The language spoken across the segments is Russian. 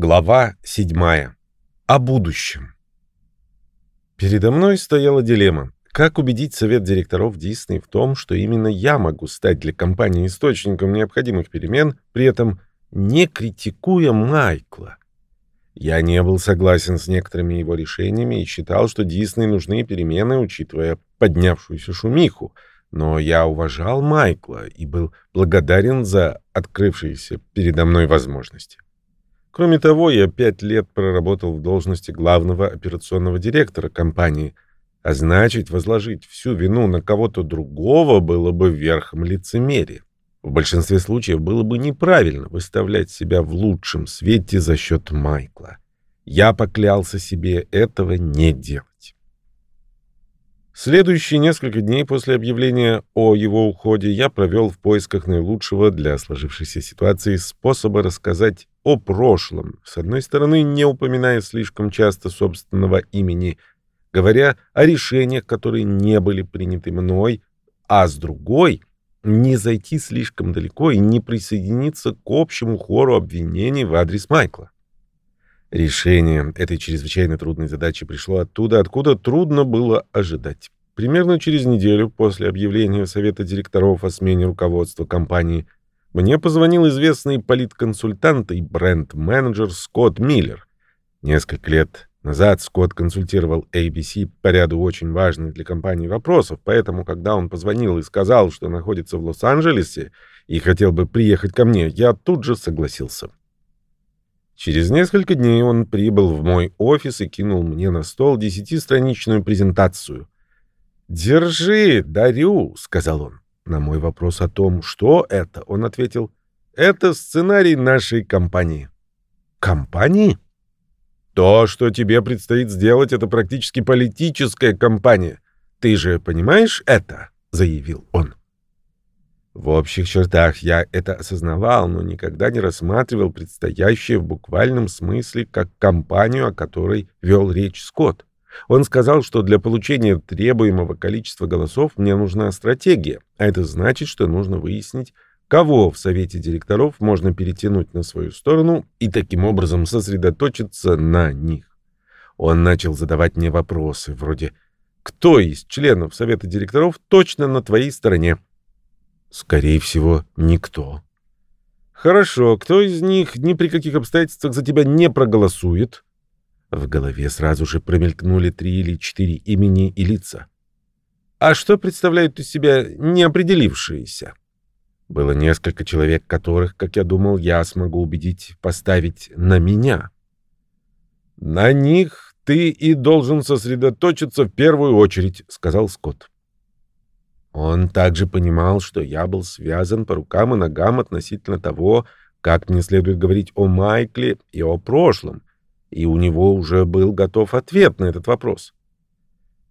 Глава 7. О будущем. Передо мной стояла дилемма. Как убедить совет директоров Дисней в том, что именно я могу стать для компании источником необходимых перемен, при этом не критикуя Майкла? Я не был согласен с некоторыми его решениями и считал, что Дисней нужны перемены, учитывая поднявшуюся шумиху. Но я уважал Майкла и был благодарен за открывшиеся передо мной возможности. Кроме того, я пять лет проработал в должности главного операционного директора компании, а значит, возложить всю вину на кого-то другого было бы верхом лицемерия. В большинстве случаев было бы неправильно выставлять себя в лучшем свете за счет Майкла. Я поклялся себе этого не делать. Следующие несколько дней после объявления о его уходе я провел в поисках наилучшего для сложившейся ситуации способа рассказать о прошлом, с одной стороны, не упоминая слишком часто собственного имени, говоря о решениях, которые не были приняты мной, а с другой — не зайти слишком далеко и не присоединиться к общему хору обвинений в адрес Майкла. Решение этой чрезвычайно трудной задачи пришло оттуда, откуда трудно было ожидать. Примерно через неделю после объявления Совета директоров о смене руководства компании мне позвонил известный политконсультант и бренд-менеджер Скотт Миллер. Несколько лет назад Скотт консультировал ABC по ряду очень важных для компании вопросов, поэтому, когда он позвонил и сказал, что находится в Лос-Анджелесе и хотел бы приехать ко мне, я тут же согласился. Через несколько дней он прибыл в мой офис и кинул мне на стол десятистраничную презентацию. «Держи, дарю», — сказал он. На мой вопрос о том, что это, он ответил, «Это сценарий нашей компании». «Компании?» «То, что тебе предстоит сделать, это практически политическая компания. Ты же понимаешь это?» — заявил он. В общих чертах я это осознавал, но никогда не рассматривал предстоящее в буквальном смысле как компанию, о которой вел речь Скотт. Он сказал, что для получения требуемого количества голосов мне нужна стратегия, а это значит, что нужно выяснить, кого в совете директоров можно перетянуть на свою сторону и таким образом сосредоточиться на них. Он начал задавать мне вопросы вроде «Кто из членов совета директоров точно на твоей стороне?» Скорее всего, никто. Хорошо, кто из них ни при каких обстоятельствах за тебя не проголосует? В голове сразу же промелькнули три или четыре имени и лица. А что представляют из себя неопределившиеся? Было несколько человек, которых, как я думал, я смогу убедить поставить на меня. На них ты и должен сосредоточиться в первую очередь, сказал Скотт. Он также понимал, что я был связан по рукам и ногам относительно того, как мне следует говорить о Майкле и о прошлом, и у него уже был готов ответ на этот вопрос.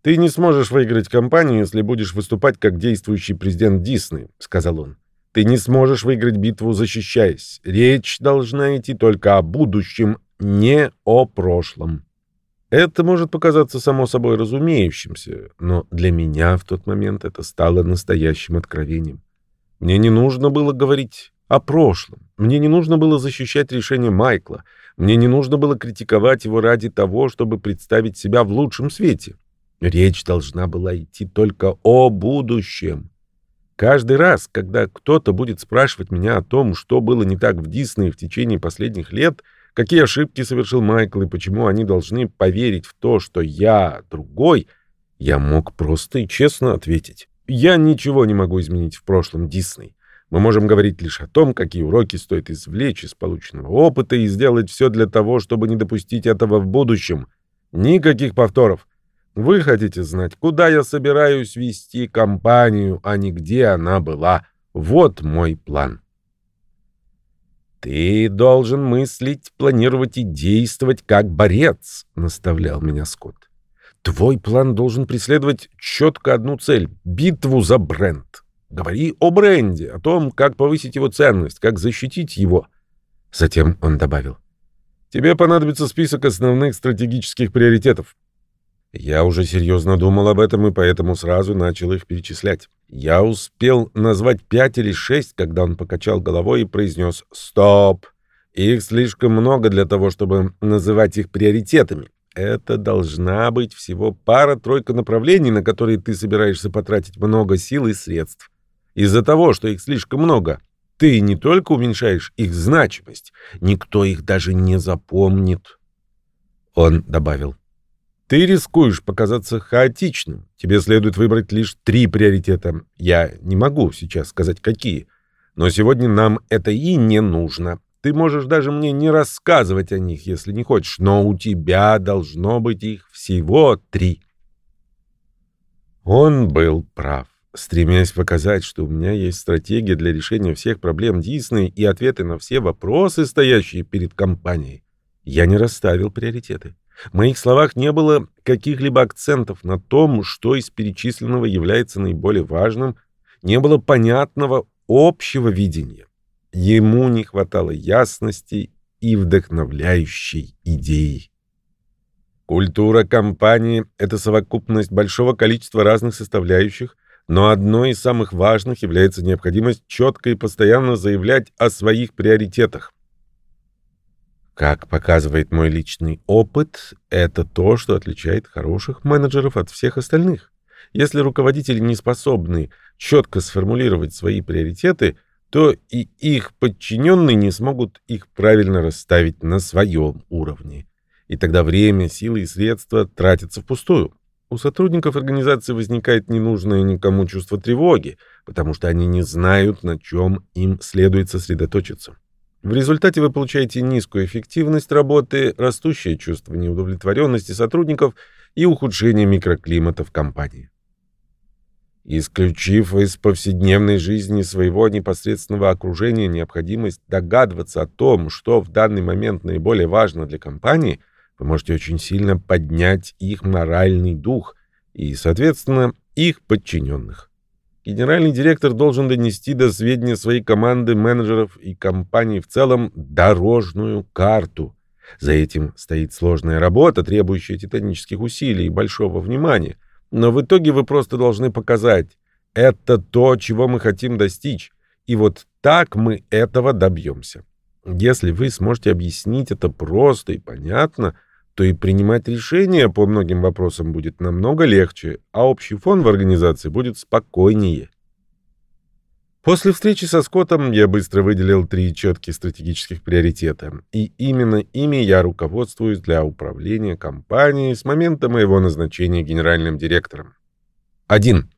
«Ты не сможешь выиграть кампанию, если будешь выступать как действующий президент Дисней», — сказал он. «Ты не сможешь выиграть битву, защищаясь. Речь должна идти только о будущем, не о прошлом». Это может показаться само собой разумеющимся, но для меня в тот момент это стало настоящим откровением. Мне не нужно было говорить о прошлом. Мне не нужно было защищать решение Майкла. Мне не нужно было критиковать его ради того, чтобы представить себя в лучшем свете. Речь должна была идти только о будущем. Каждый раз, когда кто-то будет спрашивать меня о том, что было не так в Диснее в течение последних лет — Какие ошибки совершил Майкл и почему они должны поверить в то, что я другой, я мог просто и честно ответить. Я ничего не могу изменить в прошлом Дисней. Мы можем говорить лишь о том, какие уроки стоит извлечь из полученного опыта и сделать все для того, чтобы не допустить этого в будущем. Никаких повторов. Вы хотите знать, куда я собираюсь вести компанию, а не где она была. Вот мой план. «Ты должен мыслить, планировать и действовать как борец», — наставлял меня Скотт. «Твой план должен преследовать четко одну цель — битву за бренд. Говори о бренде, о том, как повысить его ценность, как защитить его». Затем он добавил. «Тебе понадобится список основных стратегических приоритетов. Я уже серьезно думал об этом и поэтому сразу начал их перечислять. Я успел назвать пять или шесть, когда он покачал головой и произнес «Стоп!» Их слишком много для того, чтобы называть их приоритетами. Это должна быть всего пара-тройка направлений, на которые ты собираешься потратить много сил и средств. Из-за того, что их слишком много, ты не только уменьшаешь их значимость, никто их даже не запомнит. Он добавил. Ты рискуешь показаться хаотичным. Тебе следует выбрать лишь три приоритета. Я не могу сейчас сказать, какие. Но сегодня нам это и не нужно. Ты можешь даже мне не рассказывать о них, если не хочешь, но у тебя должно быть их всего три. Он был прав, стремясь показать, что у меня есть стратегия для решения всех проблем Дисней и ответы на все вопросы, стоящие перед компанией. Я не расставил приоритеты. В моих словах не было каких-либо акцентов на том, что из перечисленного является наиболее важным, не было понятного общего видения. Ему не хватало ясности и вдохновляющей идеи. Культура компании — это совокупность большого количества разных составляющих, но одной из самых важных является необходимость четко и постоянно заявлять о своих приоритетах. Как показывает мой личный опыт, это то, что отличает хороших менеджеров от всех остальных. Если руководители не способны четко сформулировать свои приоритеты — то и их подчиненные не смогут их правильно расставить на своем уровне. И тогда время, силы и средства тратятся впустую. У сотрудников организации возникает ненужное никому чувство тревоги, потому что они не знают, на чем им следует сосредоточиться. В результате вы получаете низкую эффективность работы, растущее чувство неудовлетворенности сотрудников и ухудшение микроклимата в компании. Исключив из повседневной жизни своего непосредственного окружения необходимость догадываться о том, что в данный момент наиболее важно для компании, вы можете очень сильно поднять их моральный дух и, соответственно, их подчиненных. Генеральный директор должен донести до сведения своей команды менеджеров и компании в целом дорожную карту. За этим стоит сложная работа, требующая титанических усилий и большого внимания – но в итоге вы просто должны показать, это то, чего мы хотим достичь, и вот так мы этого добьемся. Если вы сможете объяснить это просто и понятно, то и принимать решения по многим вопросам будет намного легче, а общий фон в организации будет спокойнее. После встречи со Скоттом я быстро выделил три четких стратегических приоритета, и именно ими я руководствуюсь для управления компанией с момента моего назначения генеральным директором. 1.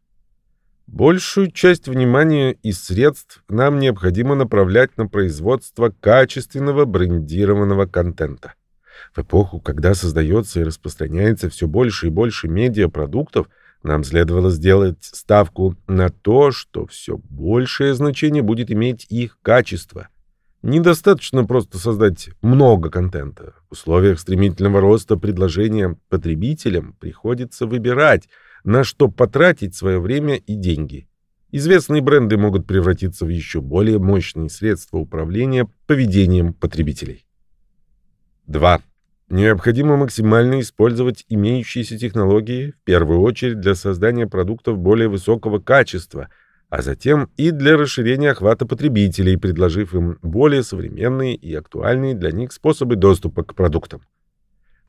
Большую часть внимания и средств нам необходимо направлять на производство качественного брендированного контента. В эпоху, когда создается и распространяется все больше и больше медиапродуктов, нам следовало сделать ставку на то, что все большее значение будет иметь их качество. Недостаточно просто создать много контента. В условиях стремительного роста предложения потребителям приходится выбирать, на что потратить свое время и деньги. Известные бренды могут превратиться в еще более мощные средства управления поведением потребителей. 2. Необходимо максимально использовать имеющиеся технологии, в первую очередь для создания продуктов более высокого качества, а затем и для расширения охвата потребителей, предложив им более современные и актуальные для них способы доступа к продуктам.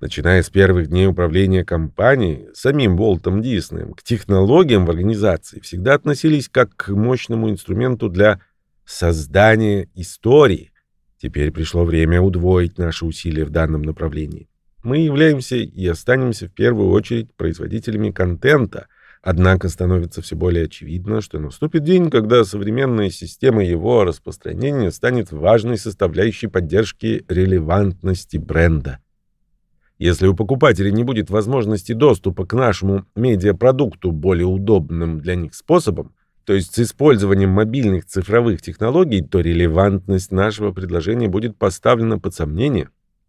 Начиная с первых дней управления компанией, самим Волтом Диснеем, к технологиям в организации всегда относились как к мощному инструменту для создания истории, Теперь пришло время удвоить наши усилия в данном направлении. Мы являемся и останемся в первую очередь производителями контента, однако становится все более очевидно, что наступит день, когда современная система его распространения станет важной составляющей поддержки релевантности бренда. Если у покупателей не будет возможности доступа к нашему медиапродукту более удобным для них способом, то есть с использованием мобильных цифровых технологий, то релевантность нашего предложения будет поставлена под сомнение.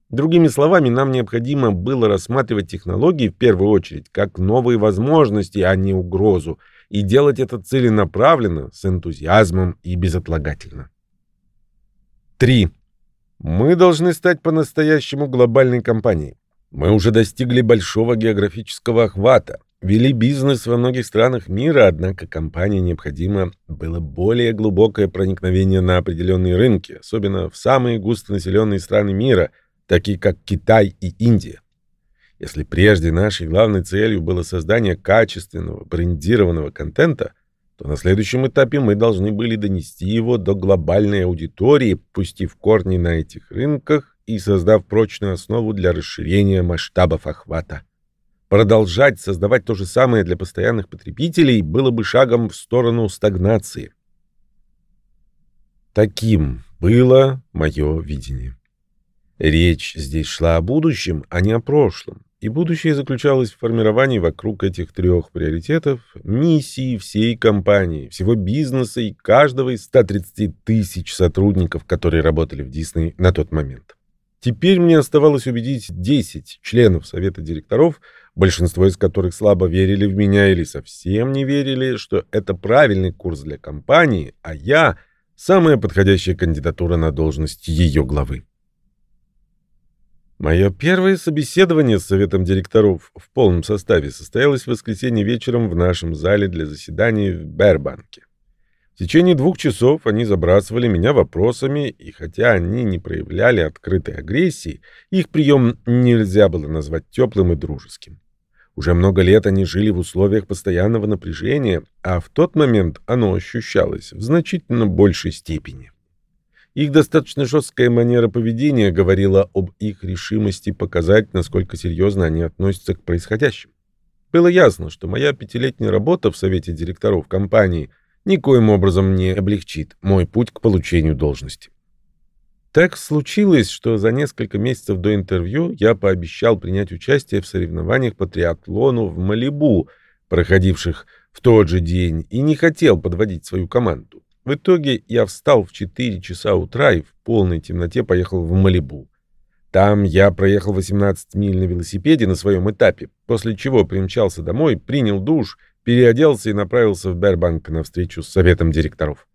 Другими словами, нам необходимо было рассматривать технологии в первую очередь как новые возможности, а не угрозу, и делать это целенаправленно, с энтузиазмом и безотлагательно. 3. Мы должны стать по-настоящему глобальной компанией. Мы уже достигли большого географического охвата. Вели бизнес во многих странах мира, однако компании необходимо было более глубокое проникновение на определенные рынки, особенно в самые густонаселенные страны мира, такие как Китай и Индия. Если прежде нашей главной целью было создание качественного брендированного контента, то на следующем этапе мы должны были донести его до глобальной аудитории, пустив корни на этих рынках и создав прочную основу для расширения масштабов охвата. Продолжать создавать то же самое для постоянных потребителей было бы шагом в сторону стагнации. Таким было мое видение. Речь здесь шла о будущем, а не о прошлом. И будущее заключалось в формировании вокруг этих трех приоритетов миссии всей компании, всего бизнеса и каждого из 130 тысяч сотрудников, которые работали в Дисней на тот момент. Теперь мне оставалось убедить 10 членов совета директоров, большинство из которых слабо верили в меня или совсем не верили, что это правильный курс для компании, а я — самая подходящая кандидатура на должность ее главы. Мое первое собеседование с советом директоров в полном составе состоялось в воскресенье вечером в нашем зале для заседаний в Бербанке. В течение двух часов они забрасывали меня вопросами, и хотя они не проявляли открытой агрессии, их прием нельзя было назвать теплым и дружеским. Уже много лет они жили в условиях постоянного напряжения, а в тот момент оно ощущалось в значительно большей степени. Их достаточно жесткая манера поведения говорила об их решимости показать, насколько серьезно они относятся к происходящему. Было ясно, что моя пятилетняя работа в совете директоров компании – никоим образом не облегчит мой путь к получению должности. Так случилось, что за несколько месяцев до интервью я пообещал принять участие в соревнованиях по триатлону в Малибу, проходивших в тот же день, и не хотел подводить свою команду. В итоге я встал в 4 часа утра и в полной темноте поехал в Малибу. Там я проехал 18 миль на велосипеде на своем этапе, после чего примчался домой, принял душ — переоделся и направился в Бербанк на встречу с советом директоров.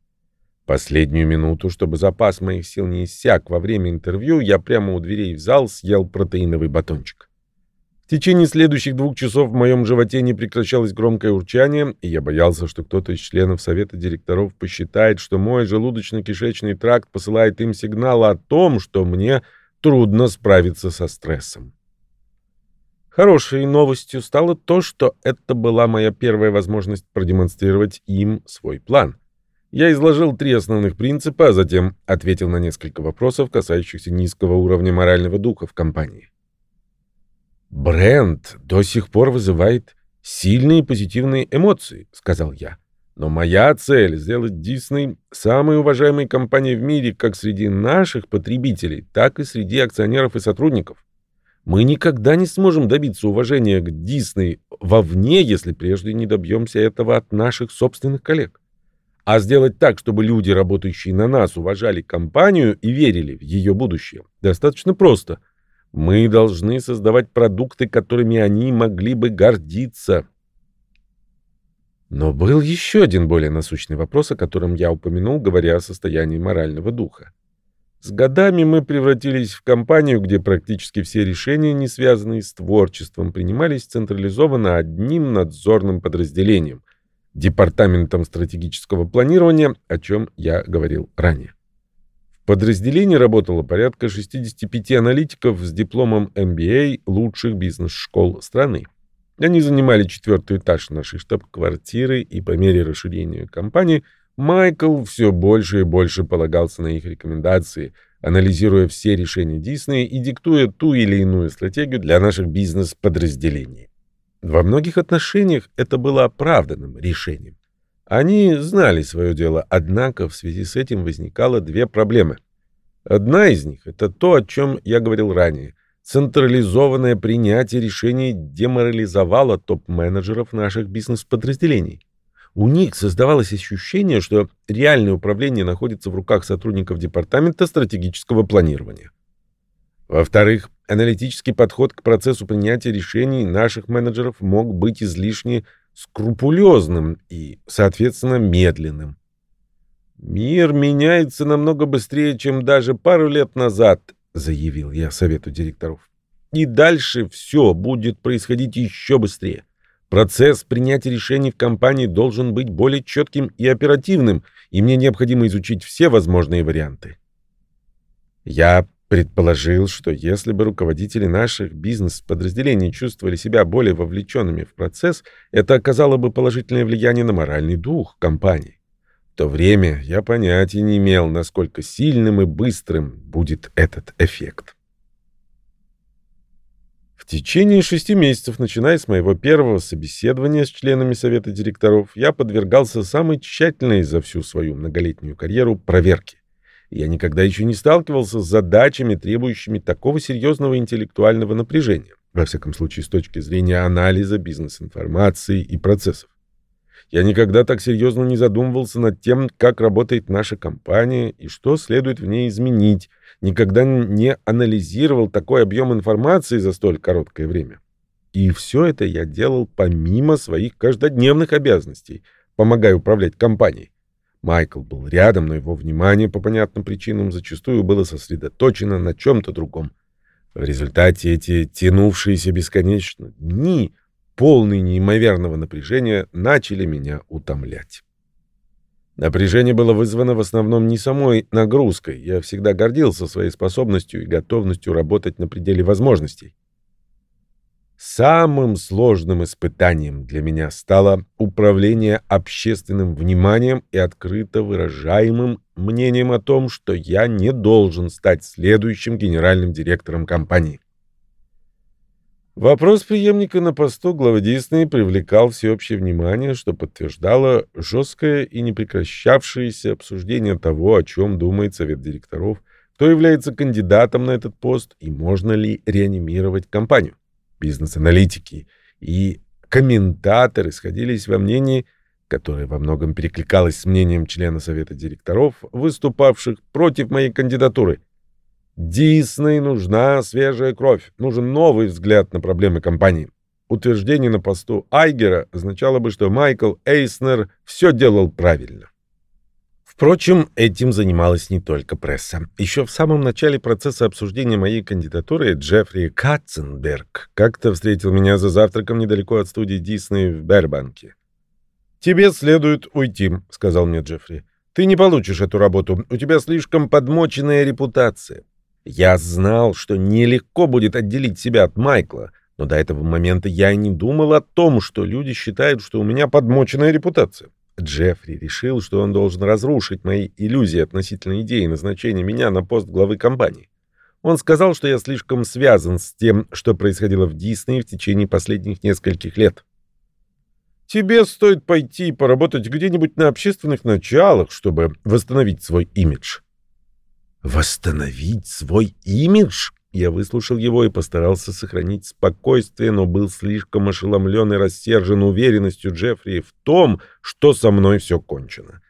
Последнюю минуту, чтобы запас моих сил не иссяк во время интервью, я прямо у дверей в зал съел протеиновый батончик. В течение следующих двух часов в моем животе не прекращалось громкое урчание, и я боялся, что кто-то из членов совета директоров посчитает, что мой желудочно-кишечный тракт посылает им сигнал о том, что мне трудно справиться со стрессом. Хорошей новостью стало то, что это была моя первая возможность продемонстрировать им свой план. Я изложил три основных принципа, а затем ответил на несколько вопросов, касающихся низкого уровня морального духа в компании. «Бренд до сих пор вызывает сильные позитивные эмоции», — сказал я. «Но моя цель — сделать Дисней самой уважаемой компанией в мире как среди наших потребителей, так и среди акционеров и сотрудников. Мы никогда не сможем добиться уважения к Дисней вовне, если прежде не добьемся этого от наших собственных коллег. А сделать так, чтобы люди, работающие на нас, уважали компанию и верили в ее будущее, достаточно просто. Мы должны создавать продукты, которыми они могли бы гордиться. Но был еще один более насущный вопрос, о котором я упомянул, говоря о состоянии морального духа. С годами мы превратились в компанию, где практически все решения, не связанные с творчеством, принимались централизованно одним надзорным подразделением – Департаментом стратегического планирования, о чем я говорил ранее. В подразделении работало порядка 65 аналитиков с дипломом MBA лучших бизнес-школ страны. Они занимали четвертый этаж нашей штаб-квартиры, и по мере расширения компании – Майкл все больше и больше полагался на их рекомендации, анализируя все решения Диснея и диктуя ту или иную стратегию для наших бизнес-подразделений. Во многих отношениях это было оправданным решением. Они знали свое дело, однако в связи с этим возникало две проблемы. Одна из них — это то, о чем я говорил ранее. Централизованное принятие решений деморализовало топ-менеджеров наших бизнес-подразделений. У них создавалось ощущение, что реальное управление находится в руках сотрудников Департамента стратегического планирования. Во-вторых, аналитический подход к процессу принятия решений наших менеджеров мог быть излишне скрупулезным и, соответственно, медленным. «Мир меняется намного быстрее, чем даже пару лет назад», — заявил я совету директоров. «И дальше все будет происходить еще быстрее. Процесс принятия решений в компании должен быть более четким и оперативным, и мне необходимо изучить все возможные варианты. Я предположил, что если бы руководители наших бизнес-подразделений чувствовали себя более вовлеченными в процесс, это оказало бы положительное влияние на моральный дух компании. В то время я понятия не имел, насколько сильным и быстрым будет этот эффект. В течение шести месяцев, начиная с моего первого собеседования с членами совета директоров, я подвергался самой тщательной за всю свою многолетнюю карьеру проверке. Я никогда еще не сталкивался с задачами, требующими такого серьезного интеллектуального напряжения, во всяком случае с точки зрения анализа бизнес-информации и процессов. Я никогда так серьезно не задумывался над тем, как работает наша компания и что следует в ней изменить, никогда не анализировал такой объем информации за столь короткое время. И все это я делал помимо своих каждодневных обязанностей, помогая управлять компанией. Майкл был рядом, но его внимание по понятным причинам зачастую было сосредоточено на чем-то другом. В результате эти тянувшиеся бесконечно дни, полные неимоверного напряжения, начали меня утомлять. Напряжение было вызвано в основном не самой нагрузкой. Я всегда гордился своей способностью и готовностью работать на пределе возможностей. Самым сложным испытанием для меня стало управление общественным вниманием и открыто выражаемым мнением о том, что я не должен стать следующим генеральным директором компании. Вопрос преемника на посту главы Дисней привлекал всеобщее внимание, что подтверждало жесткое и непрекращавшееся обсуждение того, о чем думает совет директоров, кто является кандидатом на этот пост и можно ли реанимировать компанию. Бизнес-аналитики и комментаторы сходились во мнении, которое во многом перекликалось с мнением члена совета директоров, выступавших против моей кандидатуры – Дисней нужна свежая кровь, нужен новый взгляд на проблемы компании. Утверждение на посту Айгера означало бы, что Майкл Эйснер все делал правильно. Впрочем, этим занималась не только пресса. Еще в самом начале процесса обсуждения моей кандидатуры Джеффри Катценберг как-то встретил меня за завтраком недалеко от студии Дисней в Бербанке. «Тебе следует уйти», — сказал мне Джеффри. «Ты не получишь эту работу. У тебя слишком подмоченная репутация. Я знал, что нелегко будет отделить себя от Майкла, но до этого момента я не думал о том, что люди считают, что у меня подмоченная репутация. Джеффри решил, что он должен разрушить мои иллюзии относительно идеи назначения меня на пост главы компании. Он сказал, что я слишком связан с тем, что происходило в Дисней в течение последних нескольких лет. Тебе стоит пойти поработать где-нибудь на общественных началах, чтобы восстановить свой имидж. Восстановить свой имидж? Я выслушал его и постарался сохранить спокойствие, но был слишком ошеломлен и рассержен уверенностью Джеффри в том, что со мной все кончено.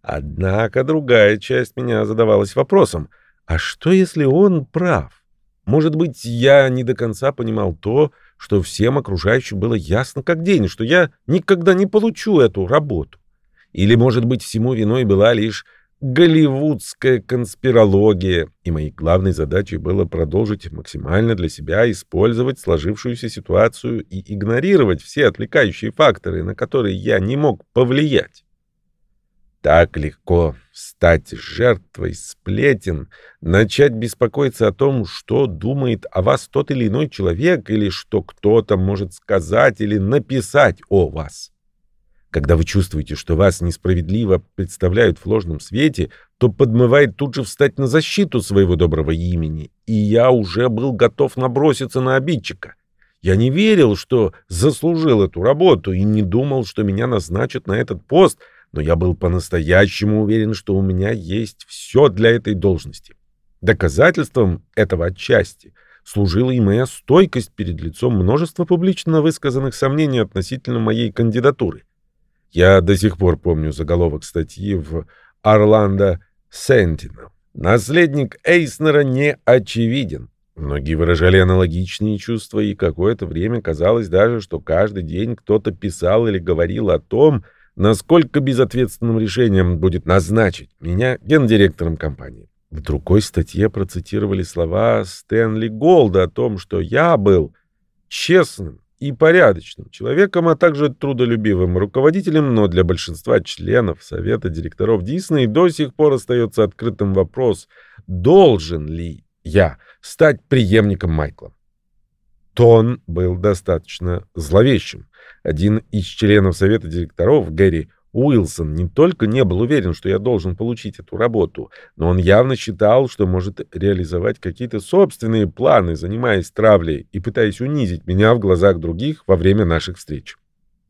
Однако другая часть меня задавалась вопросом, а что если он прав? Может быть, я не до конца понимал то, что всем окружающим было ясно как день, что я никогда не получу эту работу. Или, может быть, всему виной была лишь голливудская конспирология, и моей главной задачей было продолжить максимально для себя использовать сложившуюся ситуацию и игнорировать все отвлекающие факторы, на которые я не мог повлиять. Так легко стать жертвой сплетен, начать беспокоиться о том, что думает о вас тот или иной человек, или что кто-то может сказать или написать о вас. Когда вы чувствуете, что вас несправедливо представляют в ложном свете, то подмывает тут же встать на защиту своего доброго имени. И я уже был готов наброситься на обидчика. Я не верил, что заслужил эту работу, и не думал, что меня назначат на этот пост, но я был по-настоящему уверен, что у меня есть все для этой должности. Доказательством этого отчасти служила и моя стойкость перед лицом множества публично высказанных сомнений относительно моей кандидатуры. Я до сих пор помню заголовок статьи в «Орландо Сентинел». Наследник Эйснера не очевиден. Многие выражали аналогичные чувства, и какое-то время казалось даже, что каждый день кто-то писал или говорил о том, насколько безответственным решением будет назначить меня гендиректором компании. В другой статье процитировали слова Стэнли Голда о том, что я был честным и порядочным человеком, а также трудолюбивым руководителем, но для большинства членов совета директоров Дисней до сих пор остается открытым вопрос, должен ли я стать преемником Майкла. Тон был достаточно зловещим. Один из членов совета директоров, Гэри Уилсон не только не был уверен, что я должен получить эту работу, но он явно считал, что может реализовать какие-то собственные планы, занимаясь травлей и пытаясь унизить меня в глазах других во время наших встреч.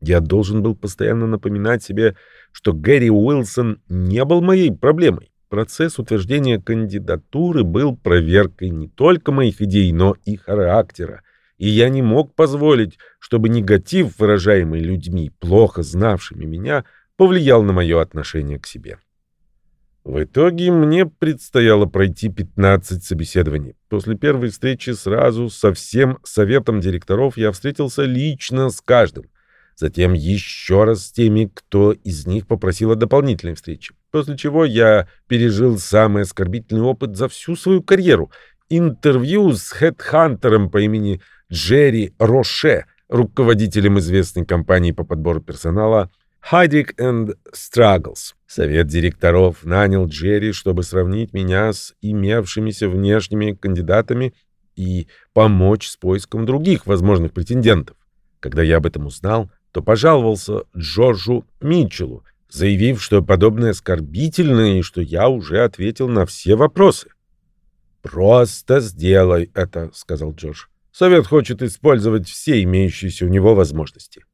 Я должен был постоянно напоминать себе, что Гэри Уилсон не был моей проблемой. Процесс утверждения кандидатуры был проверкой не только моих идей, но и характера. И я не мог позволить, чтобы негатив, выражаемый людьми, плохо знавшими меня, повлиял на мое отношение к себе. В итоге мне предстояло пройти 15 собеседований. После первой встречи сразу со всем советом директоров я встретился лично с каждым. Затем еще раз с теми, кто из них попросил о дополнительной встрече. После чего я пережил самый оскорбительный опыт за всю свою карьеру. Интервью с хедхантером по имени Джерри Роше, руководителем известной компании по подбору персонала – Хайдик and Struggles. Совет директоров нанял Джерри, чтобы сравнить меня с имевшимися внешними кандидатами и помочь с поиском других возможных претендентов. Когда я об этом узнал, то пожаловался Джорджу Митчеллу, заявив, что подобное оскорбительно и что я уже ответил на все вопросы. «Просто сделай это», — сказал Джордж. «Совет хочет использовать все имеющиеся у него возможности».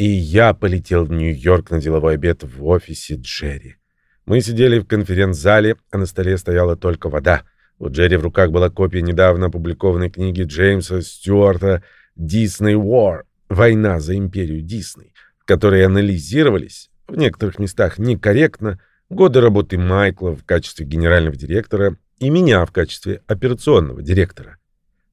И я полетел в Нью-Йорк на деловой обед в офисе Джерри. Мы сидели в конференц-зале, а на столе стояла только вода. У Джерри в руках была копия недавно опубликованной книги Джеймса Стюарта «Disney War. Война за империю Дисней», в которой анализировались, в некоторых местах некорректно, годы работы Майкла в качестве генерального директора и меня в качестве операционного директора.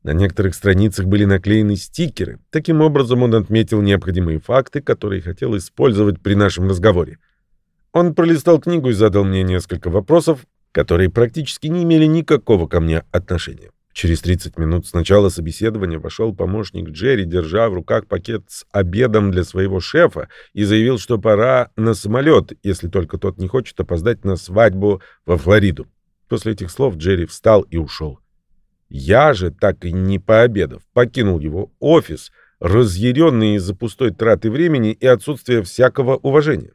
На некоторых страницах были наклеены стикеры. Таким образом, он отметил необходимые факты, которые хотел использовать при нашем разговоре. Он пролистал книгу и задал мне несколько вопросов, которые практически не имели никакого ко мне отношения. Через 30 минут с начала собеседования вошел помощник Джерри, держа в руках пакет с обедом для своего шефа, и заявил, что пора на самолет, если только тот не хочет опоздать на свадьбу во Флориду. После этих слов Джерри встал и ушел. Я же, так и не пообедав, покинул его офис, разъяренный из-за пустой траты времени и отсутствия всякого уважения.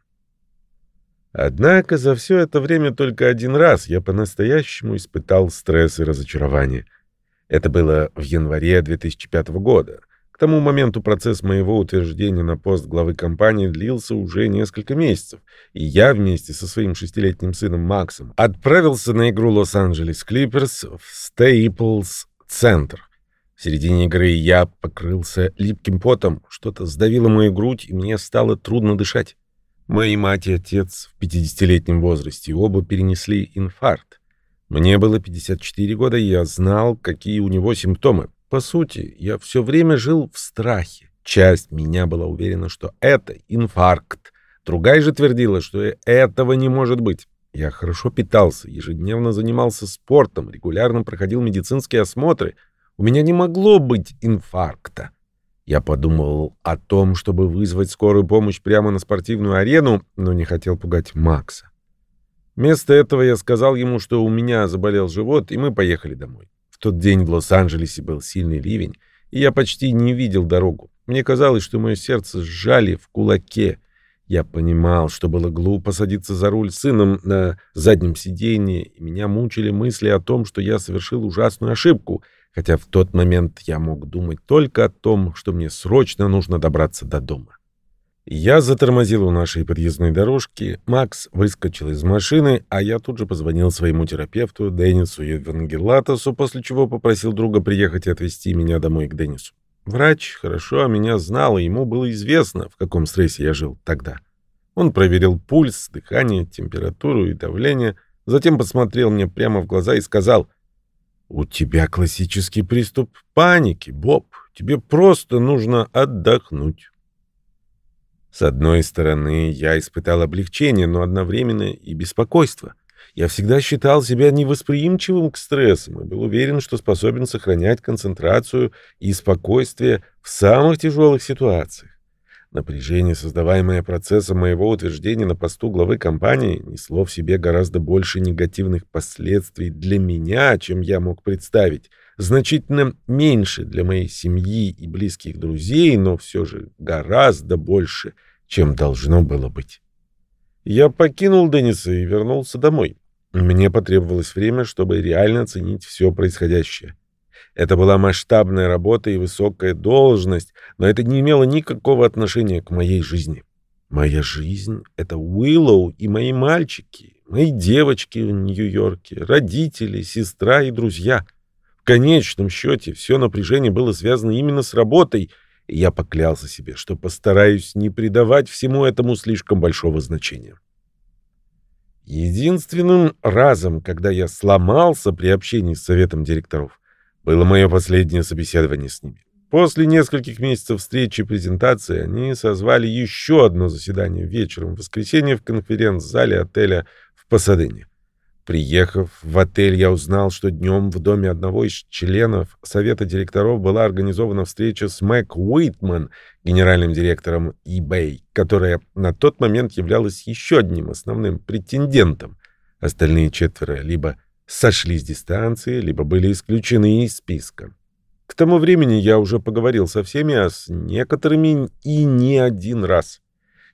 Однако за все это время только один раз я по-настоящему испытал стресс и разочарование. Это было в январе 2005 года тому моменту процесс моего утверждения на пост главы компании длился уже несколько месяцев, и я вместе со своим шестилетним сыном Максом отправился на игру Лос-Анджелес Клиперс в Стейплс Центр. В середине игры я покрылся липким потом, что-то сдавило мою грудь, и мне стало трудно дышать. Мои мать и отец в 50-летнем возрасте оба перенесли инфаркт. Мне было 54 года, и я знал, какие у него симптомы. По сути, я все время жил в страхе. Часть меня была уверена, что это инфаркт. Другая же твердила, что этого не может быть. Я хорошо питался, ежедневно занимался спортом, регулярно проходил медицинские осмотры. У меня не могло быть инфаркта. Я подумал о том, чтобы вызвать скорую помощь прямо на спортивную арену, но не хотел пугать Макса. Вместо этого я сказал ему, что у меня заболел живот, и мы поехали домой тот день в Лос-Анджелесе был сильный ливень, и я почти не видел дорогу. Мне казалось, что мое сердце сжали в кулаке. Я понимал, что было глупо садиться за руль с сыном на заднем сиденье, и меня мучили мысли о том, что я совершил ужасную ошибку, хотя в тот момент я мог думать только о том, что мне срочно нужно добраться до дома. Я затормозил у нашей подъездной дорожки, Макс выскочил из машины, а я тут же позвонил своему терапевту Деннису Евангелатосу, после чего попросил друга приехать и отвезти меня домой к Деннису. Врач хорошо меня знал, и ему было известно, в каком стрессе я жил тогда. Он проверил пульс, дыхание, температуру и давление, затем посмотрел мне прямо в глаза и сказал, «У тебя классический приступ паники, Боб. Тебе просто нужно отдохнуть». С одной стороны, я испытал облегчение, но одновременно и беспокойство. Я всегда считал себя невосприимчивым к стрессам и был уверен, что способен сохранять концентрацию и спокойствие в самых тяжелых ситуациях. Напряжение, создаваемое процессом моего утверждения на посту главы компании, несло в себе гораздо больше негативных последствий для меня, чем я мог представить, значительно меньше для моей семьи и близких друзей, но все же гораздо больше, чем должно было быть. Я покинул Денниса и вернулся домой. Мне потребовалось время, чтобы реально оценить все происходящее. Это была масштабная работа и высокая должность, но это не имело никакого отношения к моей жизни. Моя жизнь — это Уиллоу и мои мальчики, мои девочки в Нью-Йорке, родители, сестра и друзья. В конечном счете все напряжение было связано именно с работой — и я поклялся себе, что постараюсь не придавать всему этому слишком большого значения. Единственным разом, когда я сломался при общении с советом директоров, было мое последнее собеседование с ними. После нескольких месяцев встречи и презентации они созвали еще одно заседание вечером в воскресенье в конференц-зале отеля в Пасадене. Приехав в отель, я узнал, что днем в доме одного из членов совета директоров была организована встреча с Мэг Уитман, генеральным директором eBay, которая на тот момент являлась еще одним основным претендентом. Остальные четверо либо сошли с дистанции, либо были исключены из списка. К тому времени я уже поговорил со всеми, а с некоторыми и не один раз.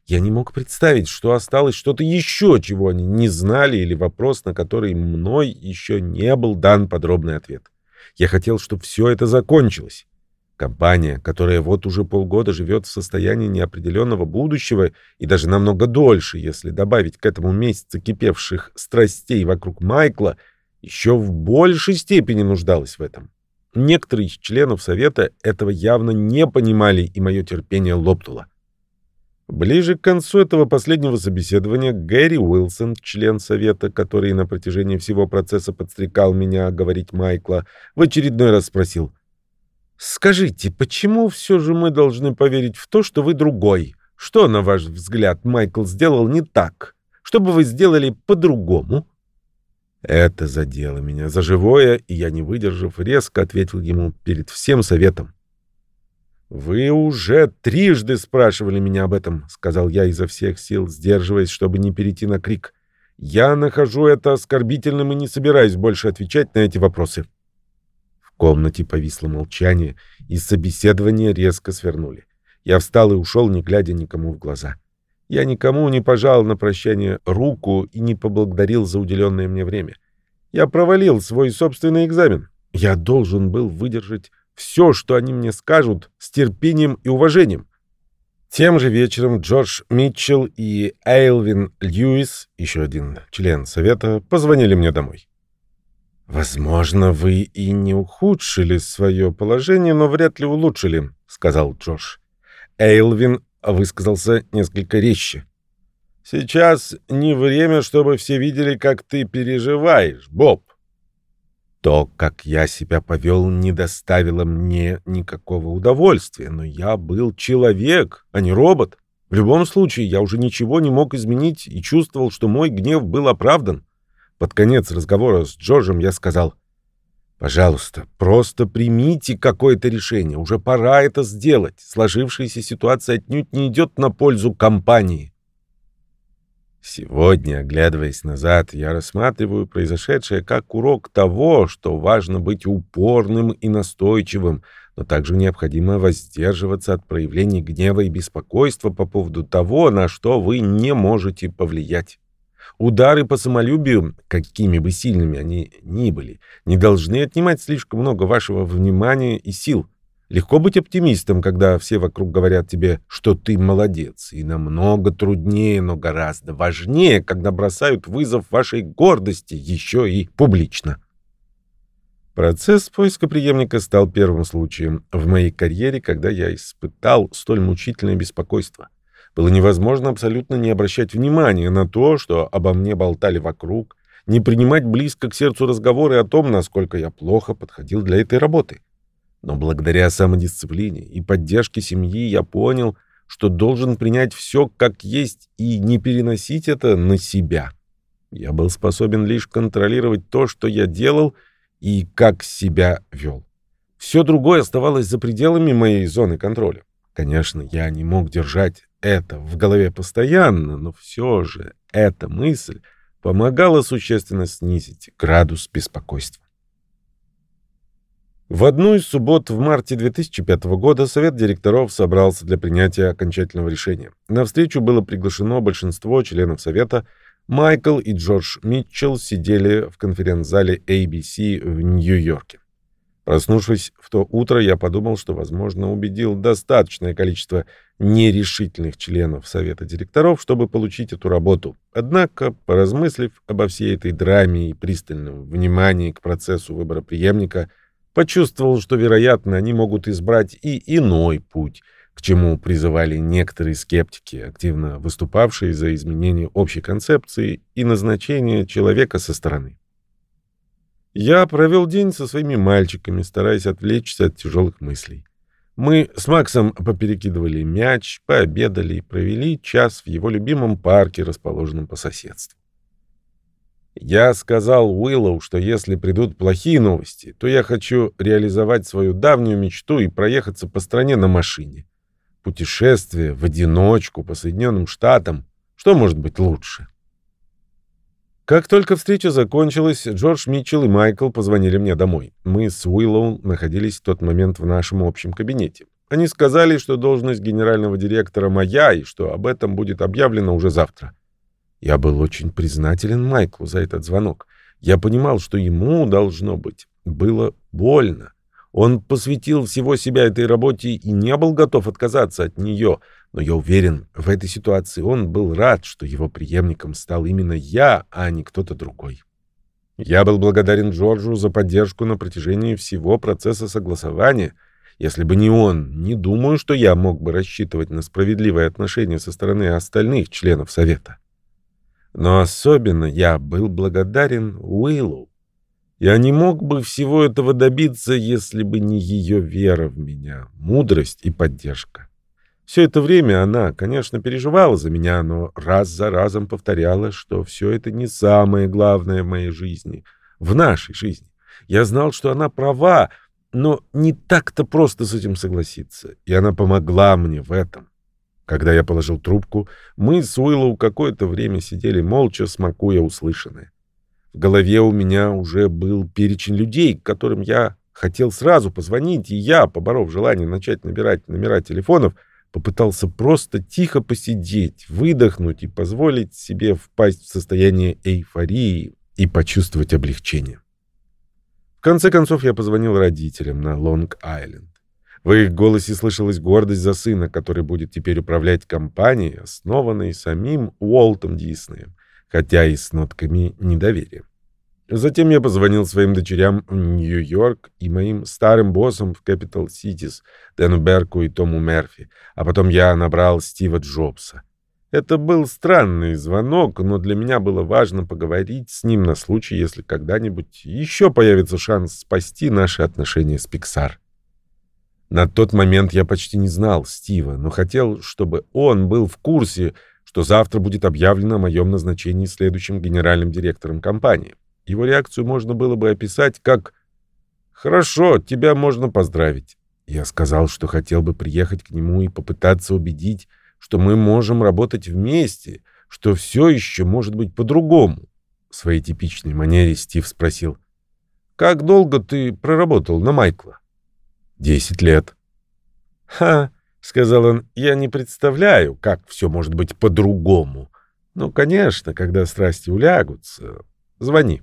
Я не мог представить, что осталось что-то еще, чего они не знали, или вопрос, на который мной еще не был дан подробный ответ. Я хотел, чтобы все это закончилось. Компания, которая вот уже полгода живет в состоянии неопределенного будущего и даже намного дольше, если добавить к этому месяца кипевших страстей вокруг Майкла, еще в большей степени нуждалась в этом. Некоторые из членов совета этого явно не понимали, и мое терпение лопнуло. Ближе к концу этого последнего собеседования Гэри Уилсон, член совета, который на протяжении всего процесса подстрекал меня говорить Майкла, в очередной раз спросил, «Скажите, почему все же мы должны поверить в то, что вы другой? Что, на ваш взгляд, Майкл сделал не так? Что бы вы сделали по-другому?» Это задело меня за живое, и я, не выдержав, резко ответил ему перед всем советом. «Вы уже трижды спрашивали меня об этом», — сказал я изо всех сил, сдерживаясь, чтобы не перейти на крик. «Я нахожу это оскорбительным и не собираюсь больше отвечать на эти вопросы». В комнате повисло молчание, и собеседование резко свернули. Я встал и ушел, не глядя никому в глаза. Я никому не пожал на прощание руку и не поблагодарил за уделенное мне время. Я провалил свой собственный экзамен. Я должен был выдержать все, что они мне скажут, с терпением и уважением. Тем же вечером Джордж Митчелл и Эйлвин Льюис, еще один член совета, позвонили мне домой. «Возможно, вы и не ухудшили свое положение, но вряд ли улучшили», — сказал Джордж. Эйлвин высказался несколько резче. «Сейчас не время, чтобы все видели, как ты переживаешь, Боб. То, как я себя повел, не доставило мне никакого удовольствия, но я был человек, а не робот. В любом случае, я уже ничего не мог изменить и чувствовал, что мой гнев был оправдан. Под конец разговора с Джорджем я сказал, «Пожалуйста, просто примите какое-то решение. Уже пора это сделать. Сложившаяся ситуация отнюдь не идет на пользу компании». Сегодня, оглядываясь назад, я рассматриваю произошедшее как урок того, что важно быть упорным и настойчивым, но также необходимо воздерживаться от проявлений гнева и беспокойства по поводу того, на что вы не можете повлиять. Удары по самолюбию, какими бы сильными они ни были, не должны отнимать слишком много вашего внимания и сил. Легко быть оптимистом, когда все вокруг говорят тебе, что ты молодец, и намного труднее, но гораздо важнее, когда бросают вызов вашей гордости еще и публично. Процесс поиска преемника стал первым случаем в моей карьере, когда я испытал столь мучительное беспокойство. Было невозможно абсолютно не обращать внимания на то, что обо мне болтали вокруг, не принимать близко к сердцу разговоры о том, насколько я плохо подходил для этой работы. Но благодаря самодисциплине и поддержке семьи я понял, что должен принять все как есть и не переносить это на себя. Я был способен лишь контролировать то, что я делал и как себя вел. Все другое оставалось за пределами моей зоны контроля. Конечно, я не мог держать это в голове постоянно, но все же эта мысль помогала существенно снизить градус беспокойства. В одну из суббот в марте 2005 года Совет директоров собрался для принятия окончательного решения. На встречу было приглашено большинство членов Совета. Майкл и Джордж Митчелл сидели в конференц-зале ABC в Нью-Йорке. Проснувшись в то утро, я подумал, что, возможно, убедил достаточное количество нерешительных членов Совета директоров, чтобы получить эту работу. Однако, поразмыслив обо всей этой драме и пристальном внимании к процессу выбора преемника, почувствовал, что, вероятно, они могут избрать и иной путь, к чему призывали некоторые скептики, активно выступавшие за изменение общей концепции и назначение человека со стороны. Я провел день со своими мальчиками, стараясь отвлечься от тяжелых мыслей. Мы с Максом поперекидывали мяч, пообедали и провели час в его любимом парке, расположенном по соседству. Я сказал Уиллоу, что если придут плохие новости, то я хочу реализовать свою давнюю мечту и проехаться по стране на машине. Путешествие в одиночку по Соединенным Штатам. Что может быть лучше? Как только встреча закончилась, Джордж Митчелл и Майкл позвонили мне домой. Мы с Уиллоу находились в тот момент в нашем общем кабинете. Они сказали, что должность генерального директора моя и что об этом будет объявлено уже завтра. Я был очень признателен Майклу за этот звонок. Я понимал, что ему, должно быть, было больно. Он посвятил всего себя этой работе и не был готов отказаться от нее — но я уверен, в этой ситуации он был рад, что его преемником стал именно я, а не кто-то другой. Я был благодарен Джорджу за поддержку на протяжении всего процесса согласования. Если бы не он, не думаю, что я мог бы рассчитывать на справедливое отношение со стороны остальных членов Совета. Но особенно я был благодарен Уиллу. Я не мог бы всего этого добиться, если бы не ее вера в меня, мудрость и поддержка. Все это время она, конечно, переживала за меня, но раз за разом повторяла, что все это не самое главное в моей жизни, в нашей жизни. Я знал, что она права, но не так-то просто с этим согласиться, и она помогла мне в этом. Когда я положил трубку, мы с Уиллоу какое-то время сидели молча, смакуя услышанное. В голове у меня уже был перечень людей, к которым я хотел сразу позвонить, и я, поборов желание начать набирать номера телефонов, попытался просто тихо посидеть, выдохнуть и позволить себе впасть в состояние эйфории и почувствовать облегчение. В конце концов я позвонил родителям на Лонг-Айленд. В их голосе слышалась гордость за сына, который будет теперь управлять компанией, основанной самим Уолтом Диснеем, хотя и с нотками недоверия. Затем я позвонил своим дочерям в Нью-Йорк и моим старым боссам в Capital Cities, Дэну Берку и Тому Мерфи, а потом я набрал Стива Джобса. Это был странный звонок, но для меня было важно поговорить с ним на случай, если когда-нибудь еще появится шанс спасти наши отношения с Pixar. На тот момент я почти не знал Стива, но хотел, чтобы он был в курсе, что завтра будет объявлено о моем назначении следующим генеральным директором компании. Его реакцию можно было бы описать как «Хорошо, тебя можно поздравить». Я сказал, что хотел бы приехать к нему и попытаться убедить, что мы можем работать вместе, что все еще может быть по-другому. В своей типичной манере Стив спросил, «Как долго ты проработал на Майкла?» «Десять лет». «Ха», — сказал он, — «я не представляю, как все может быть по-другому. Ну, конечно, когда страсти улягутся, звони».